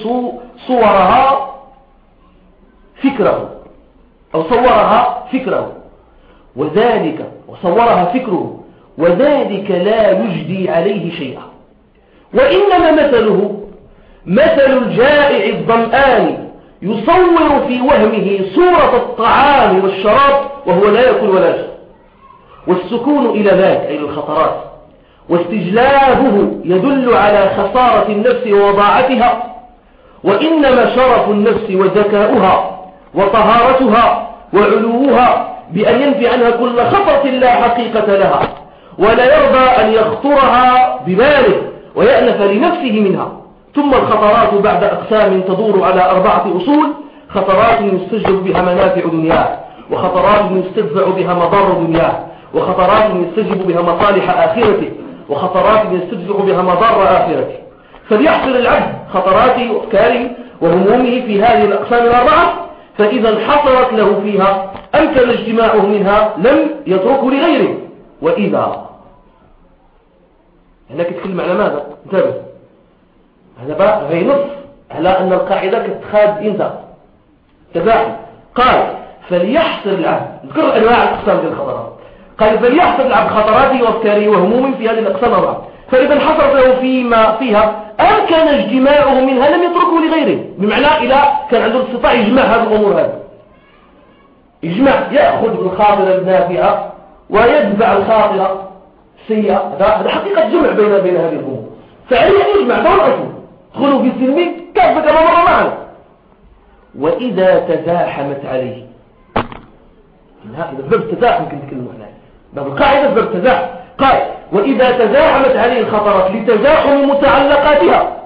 صورها فكره أو صورها فكره وذلك وصورها فكره وذلك لا يجدي عليه شيئا. وإنما مثله مثل الجائع الظمآن يصور في وهمه صورة الطعام والشراب وهو لا يأكل ولا يشرب. والسكون إلى ذلك أي الخطرات واستجلابه يدل على خسارة النفس ووضاعتها وإنما شرف النفس وذكاؤها وطهارتها وعلوها بأن ينفي عنها كل خطرة لا حقيقة لها ولا يرضى أن يخطرها بباله ويأنف لنفسه منها. ثم الخطرات بعد أقسام تدور على أربعة أصول. خطرات يستجلب بها منافع دنياه وخطرات يستدفع بها مضار دنياه وخطرات يستجلب بها مصالح آخرته وخطرات يستدفع بها مضار آخرته. فليحصل العبد خطرات وأفكاره وهمومه في هذه الأقسام الأربعة فإذا انحصرت له فيها أمكن اجتماعه منها لم يتركه لغيره. وإذا هناك تكلم على ماذا؟ انتبه. هذا بقى غير نص على أن القاعدة كتخاد انت تباحي قال فليحصر العبد ذكر أنواع الأقسام في الخطرات قال فليحصر العبد خطراته وأفكاره وهمومه في هذه الأقسام أربعة. فإذا انحصرت له فيما فيها أمكن اجتماعه منها لم يتركه لغيره. بمعنى إلى كان عنده استطاع يجمع هذه الأمور هذه. يجمع يأخذ بالخاطرة النافعة ويدفع الخاطرة السيئة. هذا حقيقة جمع بين بين هذه الأمور. فعليه أن يجمع دون أصل دخلوا في السلم كافة كما مر معنا. وإذا تزاحمت عليه. هذا باب التزاحم كنت تكلم عنه. باب القاعدة باب التزاحم. قال وإذا تزاحمت عليه الخطرات لتزاحم متعلقاتها.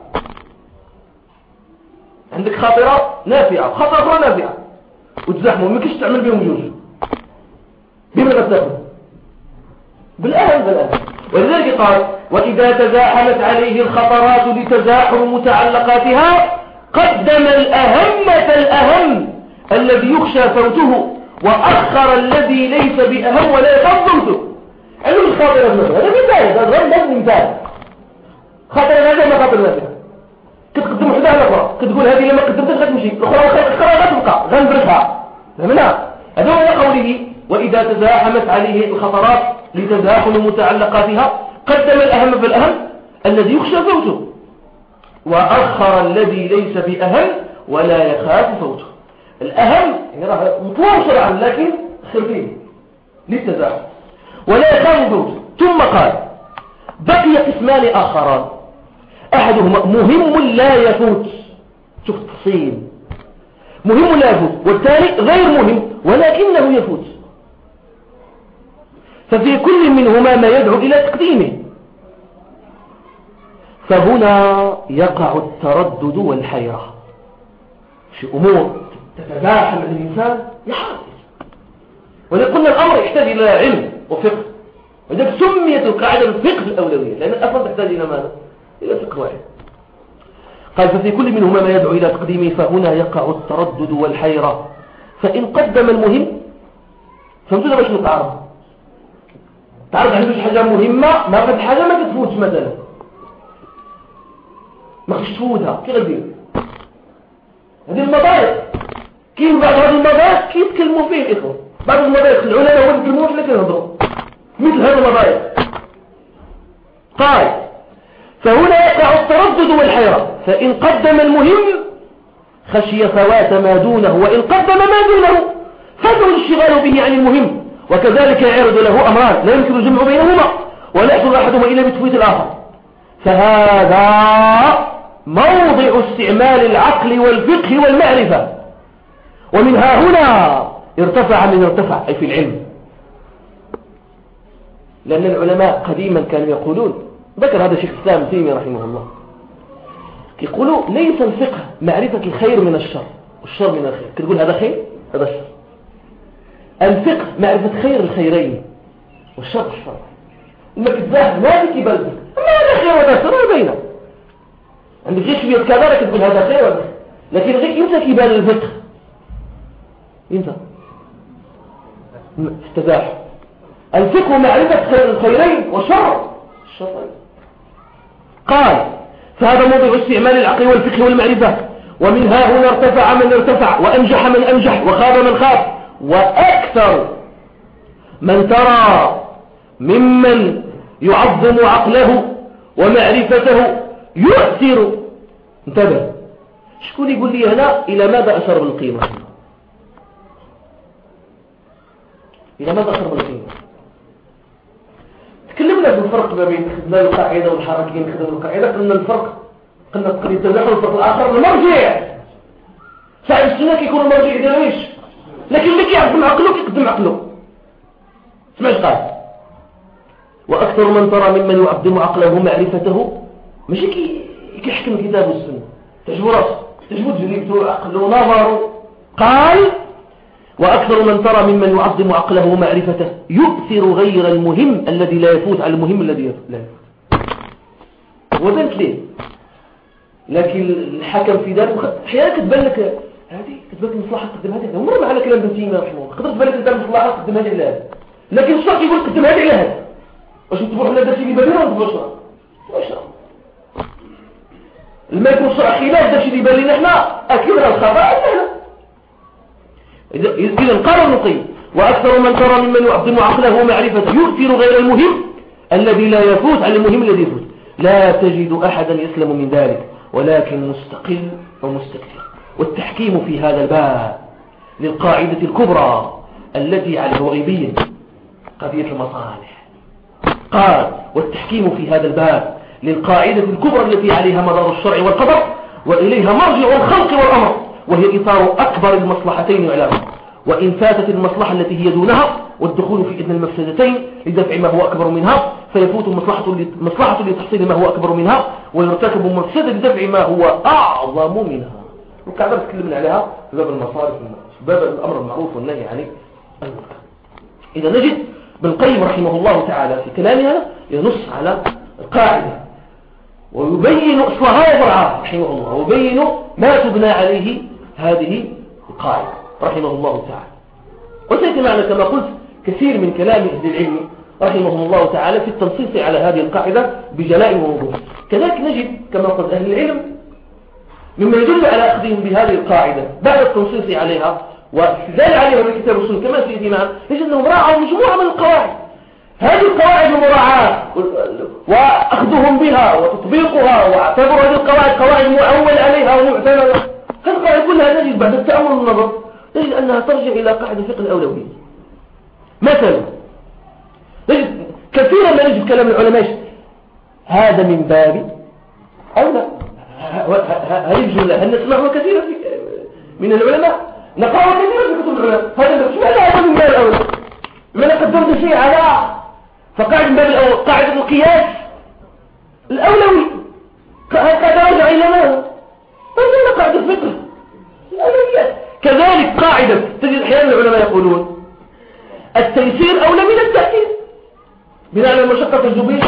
عندك خاطرة نافعة. خطرة نافعة. وتزاحموا ما كيش تعمل بهم جوج. بما تاخذ بالأهم بالأهم ولذلك قال وإذا تزاحمت عليه الخطرات لتزاحم متعلقاتها قدم الأهم فالأهم الذي يخشى فوته وأخر الذي ليس بأهم ولا يخاف علم الخاطرة مثلا هذا مثال هذا غير مثال خاطر هذا ما خاطر نافع كتقدم على أخرى كتقول هذه لما قدمتها غتمشي. الأخرى الأخرى غتبقى غنبركها فهمنا؟ هذا هو قوله وإذا تزاحمت عليه الخطرات لتزاحم متعلقاتها قدم الأهم فالاهم الذي يخشى فوته. وأخر الذي ليس بأهم ولا يخاف فوته. الأهم يعني راه مطلوب شرعا لكن خرفين للتزاحم. ولا يخاف فوته. ثم قال بقي قسمان آخران. أحدهما مهم لا يفوت. شوف التفصيل. مهم لا يفوت والثاني غير مهم ولكنه يفوت. ففي كل منهما ما يدعو إلى تقديمه. فهنا يقع التردد والحيرة. في أمور تتزاحم الإنسان يحرص ولقلنا الأمر يحتاج إلى علم وفقه. وذلك سميت القاعدة الفقه الأولوية. لأن الأصل تحتاج إلى ماذا؟ إلى فقه واحد قال ففي كل منهما ما يدعو إلى تقديمه فهنا يقع التردد والحيرة. فإن قدم المهم فهمتوا باش نتعرض تعرض عنده شي حاجة مهمة ما قد حاجة ما تتفوتش مثلا. ما خصش تفوتها كي غدير هذه المضايق. كاين بعض هذه المضايق؟ كيتكلموا فيه الإخوة؟ بعض المضايق العلماء هو يتكلموا حنا كنهضروا مثل هذه المضايق. قال فهنا يقع التردد والحيرة. فإن قدم المهم خشي فوات ما دونه وإن قدم ما دونه فاته الاشتغال به عن المهم. وكذلك يعرض له أمران لا يمكن الجمع بينهما ولا يحصل أحدهما إلا بتفويت الآخر. فهذا موضع استعمال العقل والفقه والمعرفة. ومن ها هنا ارتفع من ارتفع أي في العلم. لأن العلماء قديما كانوا يقولون ذكر هذا شيخ الإسلام تيمي رحمه الله. يقولوا ليس الفقه معرفة الخير من الشر والشر من الخير. تقول هذا خير؟ هذا شر الفقه معرفة خير الخيرين والشر الشر. إنك تزاهد ما بك يبالك ما هذا خير وهذا شر وبينه عندك كذا لك تقول هذا خير وهذا لكن غير إنت كيبان الفقه. إنت. استباح الفقه معرفة خير الخيرين وشر الشرين قال فهذا موضع استعمال العقل والفقه والمعرفة. ومن ها هنا ارتفع من ارتفع وأنجح من أنجح وخاب من خاب. وأكثر من ترى ممن يعظم عقله ومعرفته يؤثر. انتبه. شكون يقول لي هنا إلى ماذا أشر بالقيمة؟ إلى ماذا أشر بالقيمة؟ تكلمنا في الفرق ما بين خدمة القاعدة والحركين خدمة القاعدة؟ قلنا الفرق قلنا يتدخل الفرق الآخر المرجع. صاحب السنة كيكون المرجع ديال إيش لكن اللي كيعظم عقله كيقدم عقله. سمعش قال؟ وأكثر من ترى ممن يعظم عقله معرفته. ماشي كي كيحكم الكتاب والسنة تعجبو راسه تعجبو تجربته عقله ونظره قال وأكثر من ترى ممن يعظم عقله ومعرفته يؤثر غير المهم الذي لا يفوت على المهم الذي لا يفوت. وذلك ليه؟ لكن الحكم في ذلك أحيانا كتبان لك هذه كتبان لك مصلحة تقدم هذه. عمر ما على كلام ابن تيميه رحمه الله. قدرت بالك مصلحه تقدم هذه على هذا لكن الشرط يقول قدم هذه على هذا واش نتبعوا حنا درسي اللي بالنا ولا الشرع الشرع خلاف داكشي اللي بان لنا أكيد راه الخطأ. إذا قال النقي وأكثر من ترى ممن يعظم عقله ومعرفته يؤثر غير المهم الذي لا يفوت على المهم الذي يفوت. لا تجد أحدا يسلم من ذلك ولكن مستقل ومستكثر. والتحكيم في هذا الباب للقاعدة الكبرى التي على الغيبية قضية المصالح. قال والتحكيم في هذا الباب للقاعدة الكبرى التي عليها مدار الشرع والقدر وإليها مرجع الخلق والأمر. وهي إطار أكبر المصلحتين إعلامها وإن فاتت المصلحة التي هي دونها والدخول في إذن المفسدتين لدفع ما هو أكبر منها فيفوت المصلحة لتحصيل ما هو أكبر منها ويرتكب مفسدة لدفع ما هو أعظم منها. وكعبة تكلمنا عليها في باب المصارف باب الأمر المعروف والنهي عن المنكر. إذا نجد بالقيم رحمه الله تعالى في كلامها ينص على القاعدة. ويبين أصلها وضعها رحمه الله ويبين ما تبنى عليه هذه القاعدة رحمه الله تعالى. وسيأتي معنا كما قلت كثير من كلام أهل العلم رحمهم الله تعالى في التنصيص على هذه القاعدة بجلاء ووضوح. كذلك نجد كما قلت أهل العلم مما يدل على أخذهم بهذه القاعدة بعد التنصيص عليها واستدلال عليها من الكتاب والسنة كما سيأتي معنا يجد أنهم راعوا مجموعة من القواعد. هذه القواعد المراعاة وأخذهم بها وتطبيقها واعتبر هذه القواعد قواعد معول عليها ومعتمدة. هذه القواعد كلها نجد بعد التأمل والنظر نجد أنها ترجع إلى قاعدة فقه الأولوية. مثلا كثيرا ما نجد كلام العلماء هذا من باب أو لا. هذه الجملة هل نسمعها كثيرا من العلماء؟ نقرأها كثيرا في كتب العلماء. هذا هذا من باب الأولى من قدمت شيء على فقاعد من باب قاعدة القياس الأولوي. هذا رجع إلى ماذا؟ رجع قاعدة الفقه كذلك قاعدة تجد أحيانا العلماء يقولون التيسير أولى من التأثير بناء على المشقة تجوبيش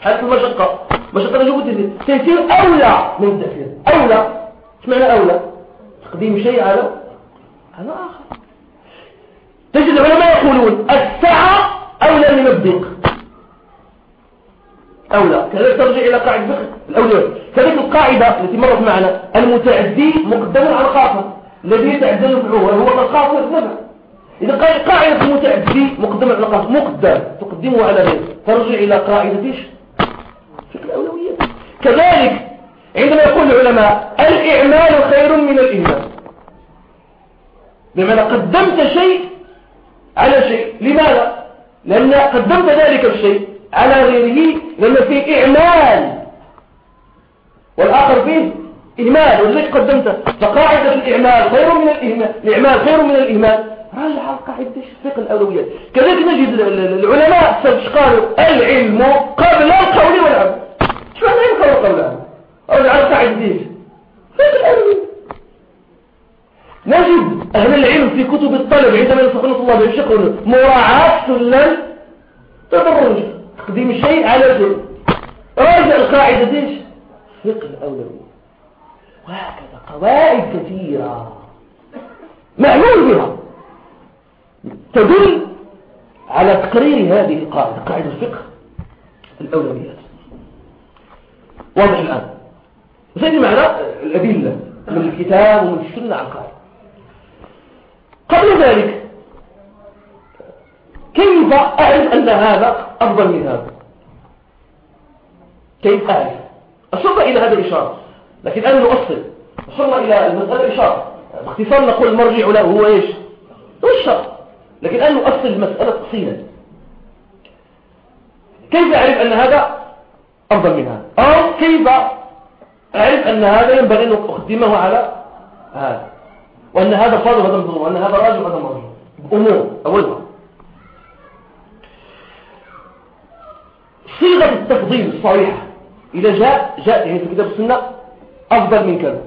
حالة المشقة. مشقة تجوب التيسير أولى من التأثير أولى. إيش معنى أولى؟ تقديم شيء على على آخر. تجد العلماء يقولون السعة أولى من الضيق. أولى كذلك ترجع إلى قاعدة فقه الأولوية كذلك القاعدة التي مرت معنا المتعدي مقدم على الخاصة الذي يتعدى نفعه وهو الخاص يتبع إذا قاعدة المتعدي مقدم على الخاص مقدم. تقدمه على غيره ترجع إلى قاعدة إيش؟ فقه الأولوية. كذلك عندما يقول العلماء الإعمال خير من الإهمال بمعنى قدمت شيء على شيء. لماذا؟ لأن قدمت ذلك الشيء على غيره لأن فيه إعمال. والآخر فيه إهمال ولذلك قدمته؟ فقاعدة الإعمال خير من الإهمال الإعمال خير من الإهمال. راجع على قاعدة فقه الأولويات كذلك نجد العلماء سبش قالوا العلم قبل القول والعمل. شو العلم قبل القول والعمل؟ أو على قاعدة فقه الأولويات نجد أهل العلم في كتب الطلب عندما ينصحون الله يشقون مراعاة سلم تدرج تقديم شيء على شيء راجع القاعدة ديش. فقه الأولوية وهكذا قواعد كثيرة. معلول بها. تدل على تقرير هذه القاعدة قاعدة الفقه الأولويات واضح الآن. زي معنى الأدلة من الكتاب ومن السنة عن القاعدة. قبل ذلك كيف أعرف أن هذا أفضل من هذا؟ كيف أعرف؟ أصلنا إلى هذا الإشارة لكن أنا نؤصل وصلنا إلى المسألة الإشارة. باختصار نقول المرجع له هو إيش؟ هو الشرط. لكن الآن نؤصل المسألة تفصيلا. كيف أعرف أن هذا أفضل من هذا؟ أو كيف أعرف أن هذا ينبغي أن أقدمه على هذا؟ وأن هذا فاضل وهذا مظلوم وأن هذا راجع وهذا مرجع. أمور. أولها. صيغة التفضيل الصريحة. إذا جاء جاء يعني في كتاب السنة أفضل من كذا.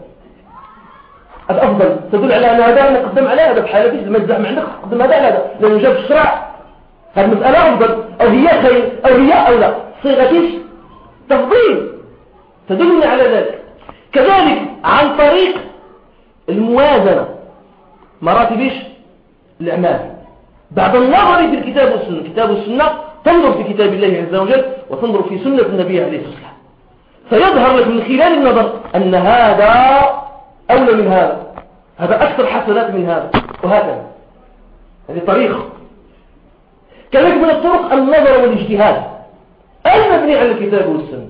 هذا أفضل تدل على أن هذا مقدم على هذا بحالة لما الزعم عندك تقدم هذا على هذا لأنه جاء في الشرع. هذه المسألة أفضل. أو هي خير أو هي أولى. صيغة إيش؟ تفضيل. تدلني على ذلك. كذلك عن طريق الموازنة. مراتب إيش؟ الأعمال. بعد النظر في الكتاب والسنة. الكتاب والسنة تنظر في كتاب الله عز وجل وتنظر في سنة النبي عليه الصلاة والسلام. فيظهر لك من خلال النظر أن هذا أولى من هذا. هذا أكثر حسنات من هذا. وهكذا هذه طريقة. كذلك من الطرق النظر والاجتهاد. المبني على الكتاب والسنة؟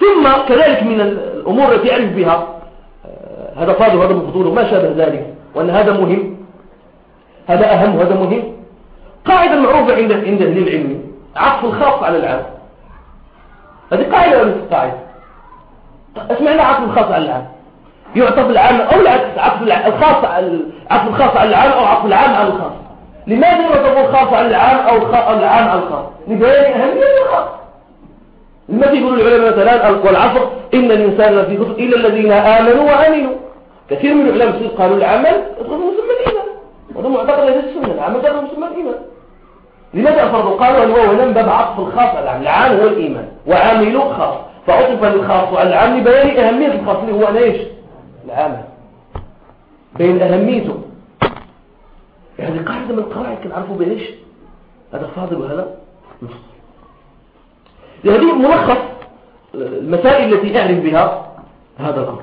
ثم كذلك من الأمور التي يعرف بها آه، هذا فاضل وهذا مفضول وما شابه ذلك وأن هذا مهم. هذا أهم وهذا مهم. قاعدة معروفة عند عند أهل العلم عطف الخاص على العام هذه قاعدة ولا قاعدة؟ اسمعنا عطف الخاص على العام يعطف العام أو العكس عطف الخاص عطف الخاص على العام أو عطف العام على الخاص. لماذا يعطف الخاص على العام أو العام على الخاص؟ لبيان أهمية الخاص. لما يقول العلماء مثلا والعصر إن الإنسان لفي خسر إلا الذين آمنوا وآمنوا كثير من العلماء قالوا العمل يدخل مسمى الإيمان. وهذا معتقد لدى السنة العمل يدخل مسمى الإيمان. لماذا أفرضوا قالوا أن هو هنا باب عطف الخاص العام العام هو الإيمان وعاملوا خاص. فعطف للخاص على العام لبيان أهمية الخاص اللي هو أنا إيش؟ العامل بين أهميته. يعني قاعدة من القواعد كان عرفوا بإيش هذا فاضل وهذا مفضل هذه ملخص المسائل التي أعرف بها هذا الأمر.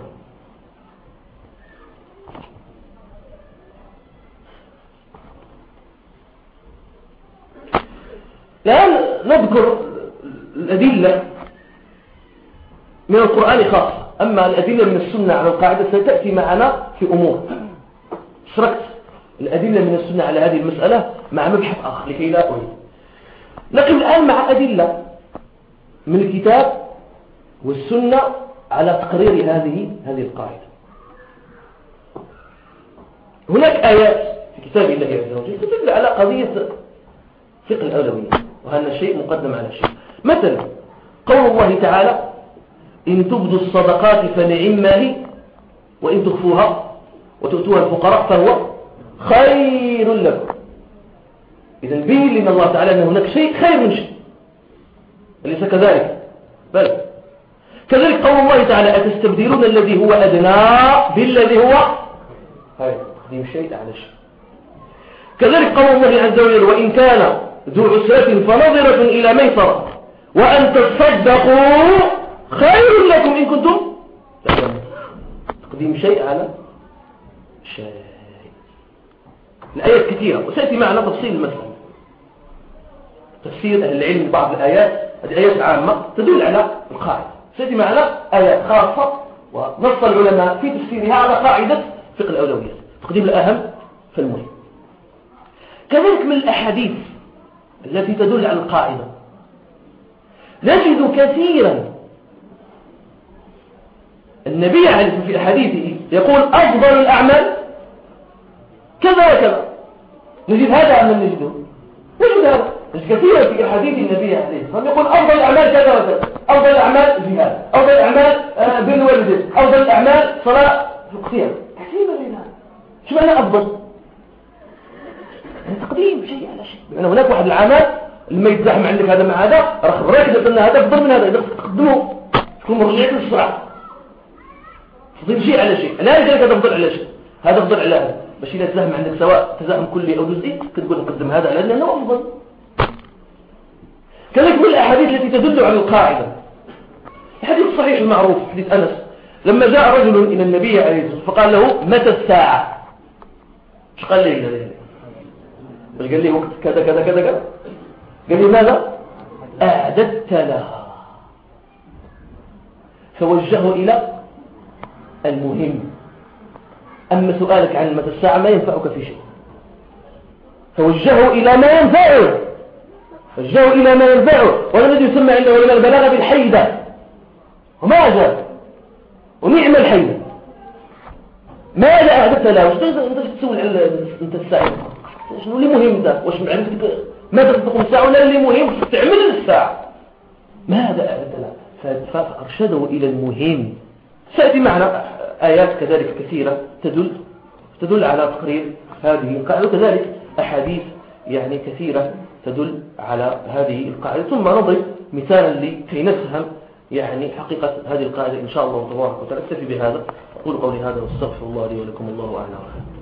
الآن نذكر الأدلة من القرآن خاصة أما الأدلة من السنة على القاعدة ستأتي معنا في أمور. شركت الأدلة من السنة على هذه المسألة مع مبحث آخر لكي لا أريد لكن الآن مع أدلة من الكتاب والسنة على تقرير هذه هذه القاعدة. هناك آيات في كتاب الله عز وجل تدل على قضية فقه الأولوية. وهذا الشيء مقدم على شيء. مثلا قول الله تعالى إن تبدوا الصدقات فنعم هي وإن تخفوها وتؤتوها الفقراء فهو خير لكم. إذا بين لنا الله تعالى أن هناك شيء خير من شيء. أليس كذلك؟ بل. كذلك قول الله تعالى أتستبدلون الذي هو أدنى بالذي هو خير. تقديم شيء على شيء. كذلك قول الله عز وجل وإن كان ذو عسرة فنظرة إلى ميسرة. وأن تصدقوا خير لكم إن كنتم تقديم شيء على شيء. الآيات كثيرة وسيأتي معنا تفصيل المسألة تفسير أهل العلم بعض الآيات هذه آيات عامة تدل على القاعدة. سيأتي معنا آيات خاصة ونص العلماء في تفسيرها على قاعدة فقه الأولويات تقديم الأهم فالمهم كذلك من الأحاديث. التي تدل على القاعدة. نجد كثيرا النبي عليه في حديثه يقول أفضل الأعمال كذا وكذا. نجد هذا أم لم نجده؟ نجد هذا. كثيرا في حديث النبي عليه الصلاة يقول أفضل الأعمال كذا وكذا. أفضل الأعمال جهاد. أفضل الأعمال آه، بر أفضل الأعمال صلاة. في وقتها كثيرا منها شو معنى أفضل؟ يعني تقديم شيء على شيء. يعني هناك واحد العمل لما يتزاحم عندك هذا مع هذا راه خبرك ان هذا افضل من هذا. إذا تقدمه تكون مرجعك للسرعه تضيف شيء على شيء. لا يجريك هذا أفضل على شيء. هذا أفضل على هذا. باش اذا تزاحم عندك سواء تزاحم كلي أو جزئي كتقول نقدم هذا على لأنه أفضل. كذلك من الأحاديث التي تدل على القاعدة. الحديث الصحيح المعروف حديث أنس. لما جاء رجل إلى النبي عليه الصلاة والسلام فقال له متى الساعة؟ إيش قال لي مش قال لي وقت كذا كذا كذا كذا. قال لي ماذا؟ أعددت لها. فوجهه إلى المهم. أما سؤالك عن متى الساعة ما ينفعك في شيء. فوجهه إلى ما ينفعه. وجهه إلى ما ينفعه. الذي يسمى عنده علماء البلاغة بالحيدة. وما أجاب. ونعم الحيدة. ماذا أعددت له تقول تسول أنت الساعة شنو اللي مهم ده واش عندك ماذا تقوم الساعة ولا اللي مهم؟ تعمل الساعة. ماذا أعد فأرشده إلى المهم. سأتي معنا آيات كذلك كثيرة تدل تدل على تقرير هذه القاعدة وكذلك أحاديث يعني كثيرة تدل على هذه القاعدة. ثم نضرب مثالا لكي نفهم يعني حقيقة هذه القاعدة إن شاء الله تبارك وتعالى. أكتفي بهذا. أقول قولي هذا وأستغفر الله لي ولكم الله أعلم.